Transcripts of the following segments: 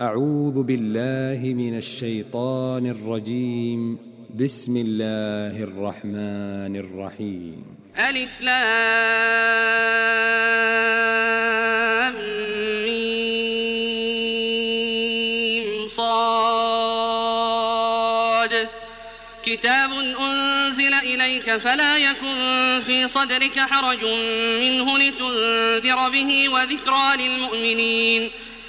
أعوذ بالله من الشيطان الرجيم. بسم الله الرحمن الرحيم. ألف لام ميم صاد. كتاب أنزل إليك فلا يكن في صدرك حرج منه لتنذر به وذكرى للمؤمنين.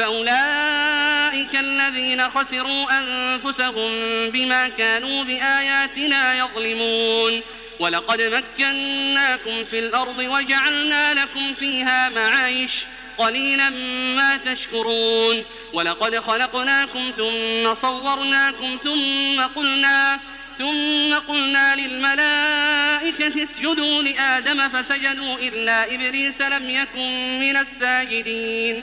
فأولئك الذين خسروا أنفسهم بما كانوا بآياتنا يظلمون. ولقد مكناكم في الأرض وجعلنا لكم فيها معايش قليلا ما تشكرون. ولقد خلقناكم ثم صورناكم ثم قلنا ثم قلنا للملائكة اسجدوا لآدم فسجدوا إلا إبليس لم يكن من الساجدين.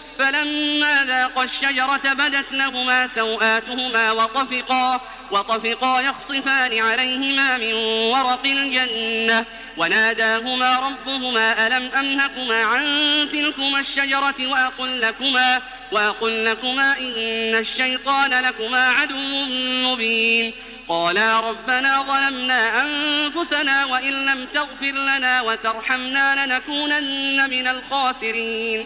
فلما ذاقا الشجرة بدت لهما سوآتهما وطفقا وطفقا يخصفان عليهما من ورق الجنة. وناداهما ربهما ألم أنهكما عن تلكما الشجرة وأقل لكما وأقل لكما إن الشيطان لكما عدو مبين. قالا ربنا ظلمنا أنفسنا وإن لم تغفر لنا وترحمنا لنكونن من الخاسرين.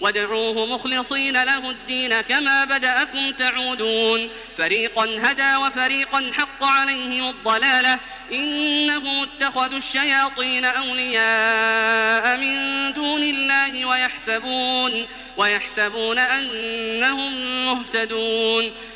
وادعوه مخلصين له الدين كما بدأكم تعودون. فريقا هدى وفريقا حق عليهم الضلالة. إنهم اتخذوا الشياطين أولياء من دون الله ويحسبون ويحسبون أنهم مهتدون.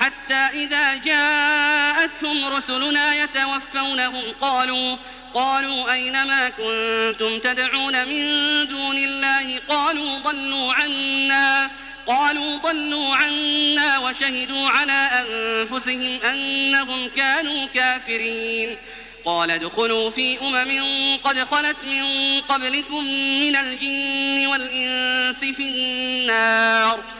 حتى إذا جاءتهم رسلنا يتوفونهم قالوا قالوا أينما كنتم تدعون من دون الله؟ قالوا ضلوا عنا قالوا ضلوا عنا وشهدوا على أنفسهم أنهم كانوا كافرين. قال ادخلوا في أمم قد خلت من قبلكم من الجن والإنس في النار.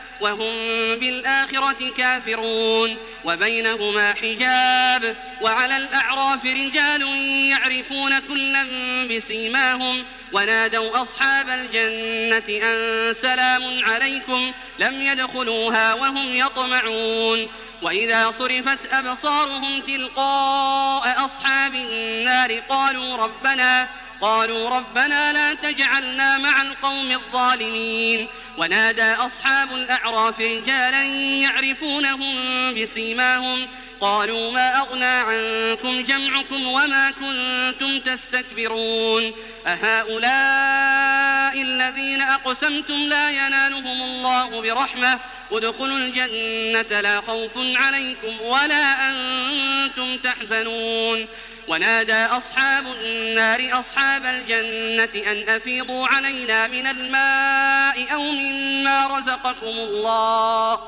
وهم بالآخرة كافرون وبينهما حجاب وعلى الأعراف رجال يعرفون كلا بسيماهم ونادوا أصحاب الجنة أن سلام عليكم لم يدخلوها وهم يطمعون وإذا صرفت أبصارهم تلقاء أصحاب النار قالوا ربنا قالوا ربنا لا تجعلنا مع القوم الظالمين. ونادى أصحاب الأعراف رجالا يعرفونهم بسيماهم. قالوا ما أغنى عنكم جمعكم وما كنتم تستكبرون. أهؤلاء الذين أقسمتم لا ينالهم الله برحمة. ادخلوا الجنة لا خوف عليكم ولا أنتم تحزنون. ونادى أصحاب النار أصحاب الجنة أن أفيضوا علينا من الماء أو مما رزقكم الله.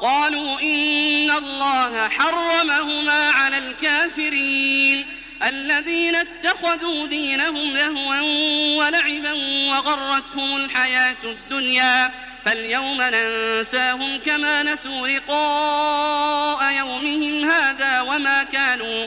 قالوا إن الله حرمهما على الكافرين. الذين اتخذوا دينهم لهوا ولعبا وغرتهم الحياة الدنيا. فاليوم ننساهم كما نسوا لقاء يومهم هذا وما كانوا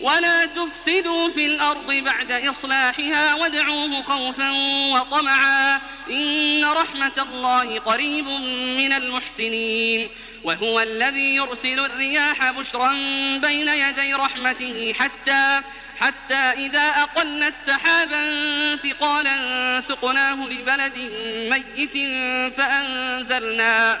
ولا تفسدوا في الأرض بعد إصلاحها وادعوه خوفا وطمعا إن رحمة الله قريب من المحسنين وهو الذي يرسل الرياح بشرا بين يدي رحمته حتى حتى إذا أقلت سحابا ثقالا سقناه لبلد ميت فأنزلنا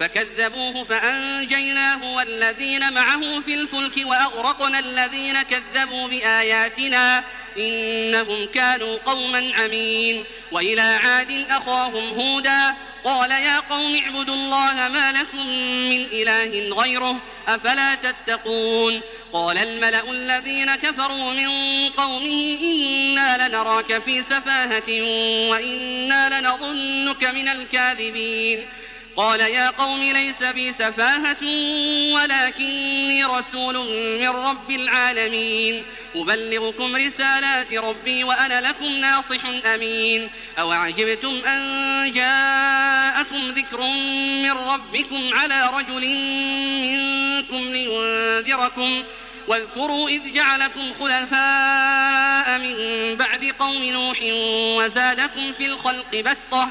فكذبوه فأنجيناه والذين معه في الفلك وأغرقنا الذين كذبوا بآياتنا إنهم كانوا قوما عمين. وإلى عاد أخاهم هودا قال يا قوم اعبدوا الله ما لكم من إله غيره أفلا تتقون. قال الملأ الذين كفروا من قومه إنا لنراك في سفاهة وإنا لنظنك من الكاذبين. قال يا قوم ليس بي سفاهة ولكني رسول من رب العالمين. أبلغكم رسالات ربي وأنا لكم ناصح أمين. أو عجبتم أن جاءكم ذكر من ربكم على رجل منكم لينذركم. واذكروا إذ جعلكم خلفاء من بعد قوم نوح وزادكم في الخلق بسطة.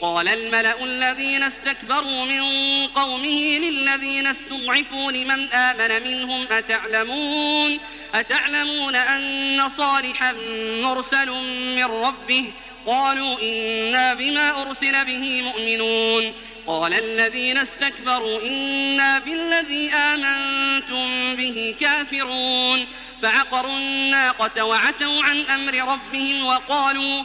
قال الملأ الذين استكبروا من قومه للذين استضعفوا لمن آمن منهم أتعلمون أتعلمون أن صالحا مرسل من ربه؟ قالوا إنا بما أرسل به مؤمنون. قال الذين استكبروا إنا بالذي آمنتم به كافرون. فعقروا الناقة وعتوا عن أمر ربهم وقالوا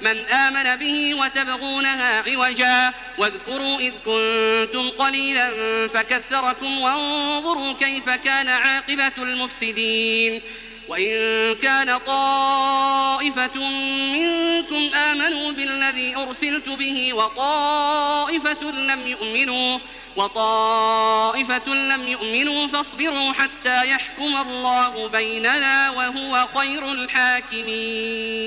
من آمن به وتبغونها عوجا واذكروا إذ كنتم قليلا فكثركم وانظروا كيف كان عاقبة المفسدين. وإن كان طائفة منكم آمنوا بالذي أرسلت به وطائفة لم يؤمنوا وطائفة لم يؤمنوا فاصبروا حتى يحكم الله بيننا وهو خير الحاكمين.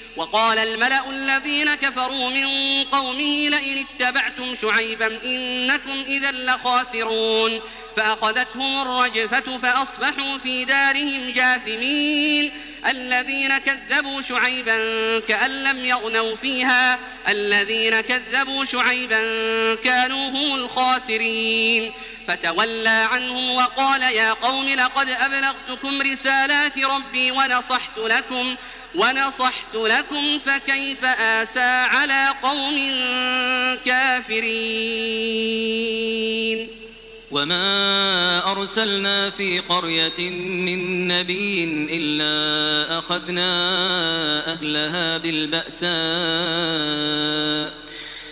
وقال الملأ الذين كفروا من قومه لئن اتبعتم شعيبا إنكم إذا لخاسرون. فأخذتهم الرجفة فأصبحوا في دارهم جاثمين. الذين كذبوا شعيبا كأن لم يغنوا فيها. الذين كذبوا شعيبا كانوا هم الخاسرين. فتولى عنهم وقال يا قوم لقد أبلغتكم رسالات ربي ونصحت لكم. ونصحت لكم فكيف آسى على قوم كافرين. وما أرسلنا في قرية من نبي إلا أخذنا أهلها بالبأساء.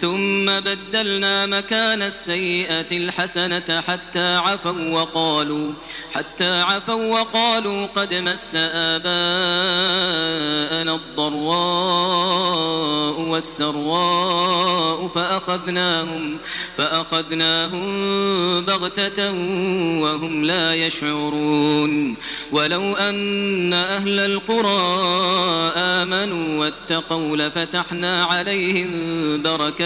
ثم بدلنا مكان السيئة الحسنة حتى عفوا وقالوا حتى عفوا وقالوا قد مس آباءنا الضراء والسراء فأخذناهم فأخذناهم بغتة وهم لا يشعرون. ولو أن أهل القرى آمنوا واتقوا لفتحنا عليهم بركات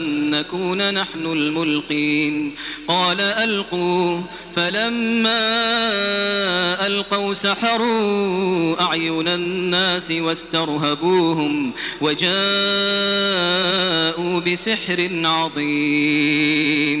أن نكون نحن الملقين. قال ألقوا. فلما ألقوا سحروا أعين الناس واسترهبوهم وجاءوا بسحر عظيم.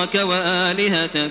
ويذرك وآلهتك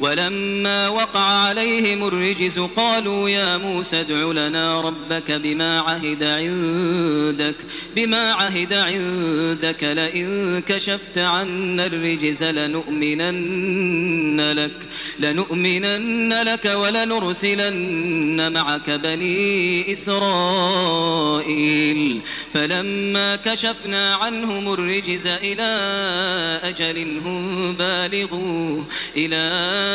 ولما وقع عليهم الرجز قالوا يا موسى ادع لنا ربك بما عهد عندك بما عهد عندك لئن كشفت عنا الرجز لنؤمنن لك لنؤمنن لك ولنرسلن معك بني إسرائيل. فلما كشفنا عنهم الرجز إلى أجل هم بالغوه إلى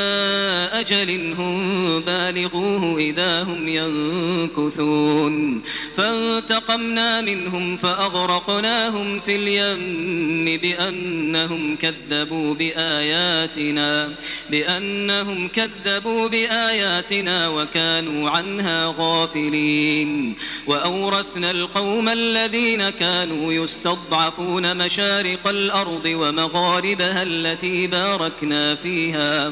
أجل هم بالغوه إذا هم ينكثون. فانتقمنا منهم فأغرقناهم في اليم بأنهم كذبوا بآياتنا بأنهم كذبوا بآياتنا وكانوا عنها غافلين. وأورثنا القوم الذين كانوا يستضعفون مشارق الأرض ومغاربها التي باركنا فيها.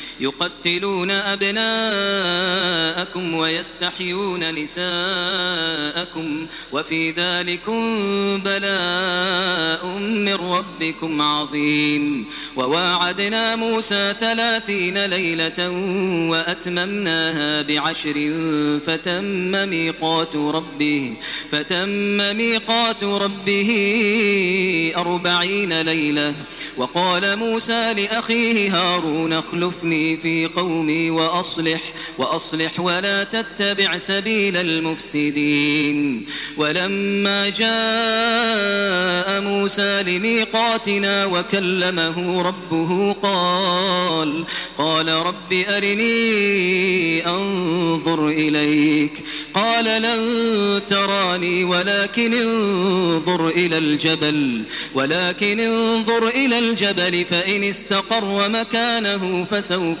يقتلون أبناءكم ويستحيون نساءكم وفي ذلكم بلاء من ربكم عظيم. وواعدنا موسى ثلاثين ليلة وأتممناها بعشر فتم ميقات ربه فتم ميقات ربه أربعين ليلة. وقال موسى لأخيه هارون اخلفني في قومي وأصلح وأصلح ولا تتبع سبيل المفسدين. ولما جاء موسى لميقاتنا وكلمه ربه قال قال رب أرني أنظر إليك. قال لن تراني ولكن انظر إلى الجبل ولكن انظر إلى الجبل فإن استقر مكانه فسوف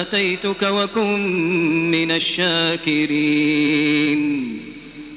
آتيتك وكن من الشاكرين.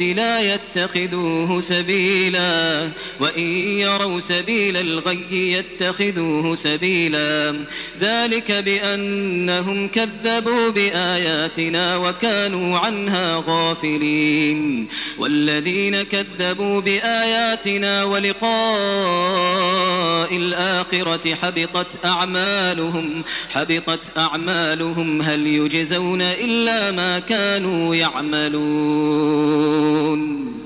الرشد لا يتخذوه سبيلا وإن يروا سبيل الغي يتخذوه سبيلا. ذلك بأنهم كذبوا بآياتنا وكانوا عنها غافلين. والذين كذبوا بآياتنا ولقاء الآخرة حبطت أعمالهم حبطت أعمالهم هل يجزون إلا ما كانوا يعملون؟ يعلمون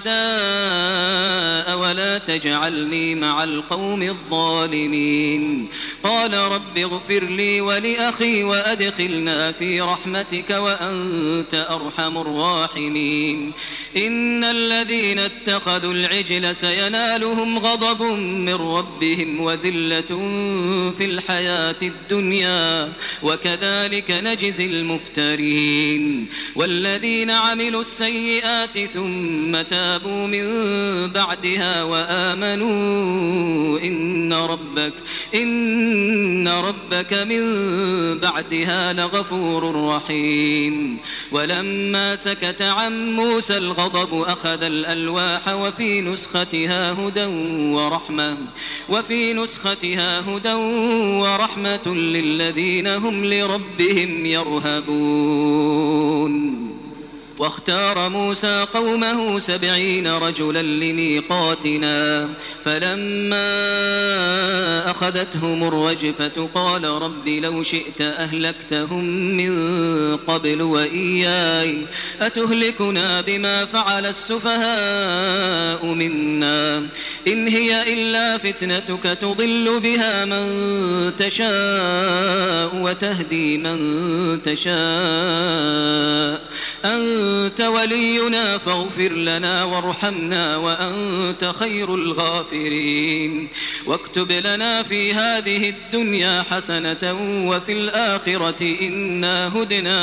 ولا تجعلني مع القوم الظالمين قال رب اغفر لي ولأخي وأدخلنا في رحمتك وأنت أرحم الراحمين إن الذين اتخذوا العجل سينالهم غضب من ربهم وذلة في الحياة الدنيا وكذلك نجزي المفترين والذين عملوا السيئات ثم تابوا تابوا من بعدها وآمنوا إن ربك إن ربك من بعدها لغفور رحيم. ولما سكت عن موسى الغضب أخذ الألواح وفي نسختها هدى ورحمة وفي نسختها هدى ورحمة للذين هم لربهم يرهبون. واختار موسى قومه سبعين رجلا لميقاتنا. فلما أخذتهم الرجفة قال رب لو شئت أهلكتهم من قبل وإياي. أتهلكنا بما فعل السفهاء منا. إن هي إلا فتنتك تضل بها من تشاء وتهدي من تشاء. أنت ولينا فاغفر لنا وارحمنا وأنت خير الغافرين. واكتب لنا في هذه الدنيا حسنة وفي الآخرة إنا هدنا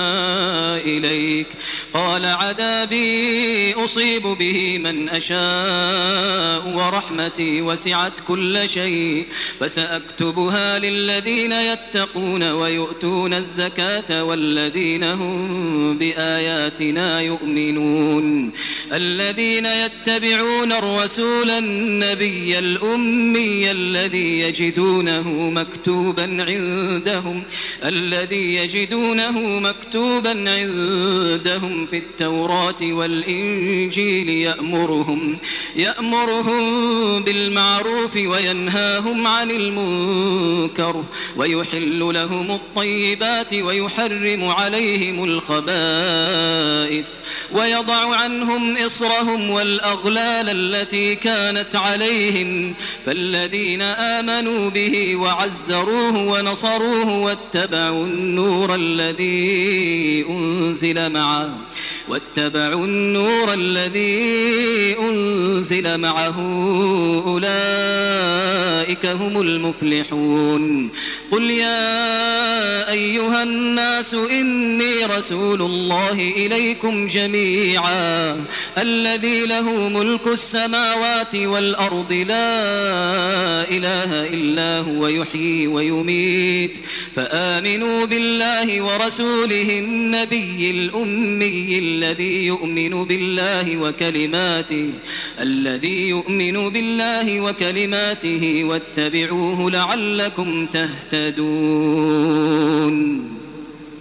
إليك. قال عذابي أصيب به من أشاء ورحمتي وسعت كل شيء. فسأكتبها للذين يتقون ويؤتون الزكاة والذين هم بآياتنا يؤمنون. الذين يتبعون الرسول النبي الأمي الذي يجدونه مكتوبا عندهم الذي يجدونه مكتوبا عندهم في التوراة والإنجيل يأمرهم يأمرهم بالمعروف وينهاهم عن المنكر ويحل لهم الطيبات ويحرم عليهم الخبائث. ويضع عنهم إصرهم والأغلال التي كانت عليهم فالذين آمنوا به وعزروه ونصروه واتبعوا النور الذي أنزل معه واتبعوا النور الذي أنزل معه أولئك هم المفلحون. قل يا أيها الناس إني رسول الله إليكم جميعا. الذي له ملك السماوات والأرض لا إله إلا هو يحيي ويميت. فآمنوا بالله ورسوله النبي الأمي الذي يؤمن بالله وكلماته الذي يؤمن بالله وكلماته واتبعوه لعلكم تهتدون.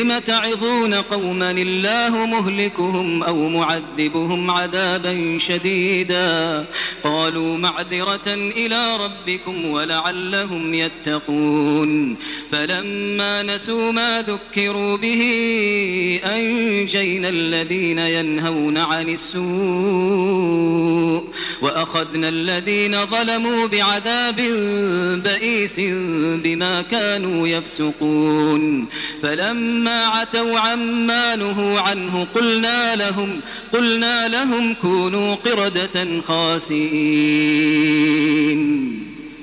لم تعظون قوما الله مهلكهم أو معذبهم عذابا شديدا؟ قالوا معذرة إلى ربكم ولعلهم يتقون. فلما نسوا ما ذكروا به أنجينا الذين ينهون عن السوء وأخذنا الذين ظلموا بعذاب بئيس بما كانوا يفسقون. فلما عتوا عما نهوا عنه. قلنا لهم قلنا لهم كونوا قردة خاسئين.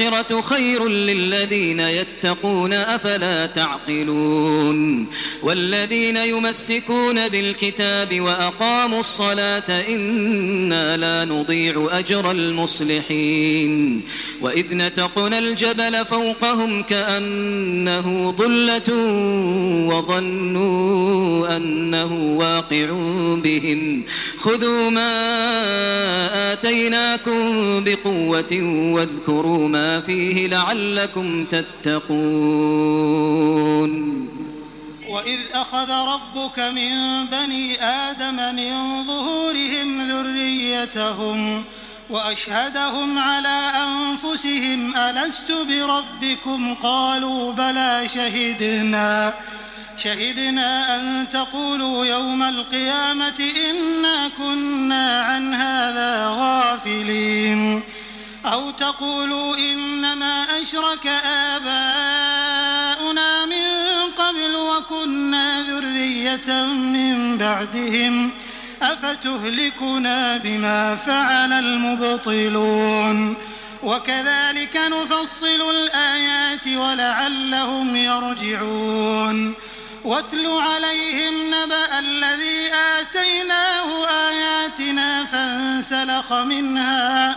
الآخرة خير للذين يتقون أفلا تعقلون؟ والذين يمسكون بالكتاب وأقاموا الصلاة إنا لا نضيع أجر المصلحين. وإذ نتقنا الجبل فوقهم كأنه ظلة وظنوا أنه واقع بهم. خذوا ما آتيناكم بقوة واذكروا ما فيه لعلكم تتقون. وإذ أخذ ربك من بني آدم من ظهورهم ذريتهم وأشهدهم على أنفسهم ألست بربكم؟ قالوا بلى شهدنا. شهدنا أن تقولوا يوم القيامة إنا كنا عن هذا غافلين. أو تقولوا إنما أشرك آباؤنا من قبل وكنا ذرية من بعدهم أفتهلكنا بما فعل المبطلون وكذلك نفصل الآيات ولعلهم يرجعون واتل عليهم نبأ الذي آتيناه آياتنا فانسلخ منها فانسلخ منها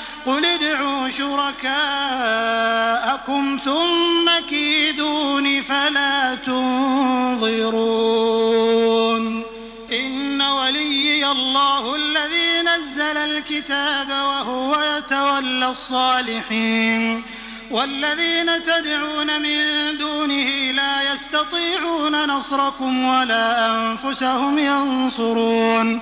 قل ادعوا شركاءكم ثم كيدون فلا تنظرون. إن وليي الله الذي نزل الكتاب وهو يتولى الصالحين. والذين تدعون من دونه لا يستطيعون نصركم ولا أنفسهم ينصرون.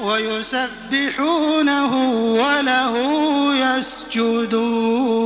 ويسبحونه وله يسجدون.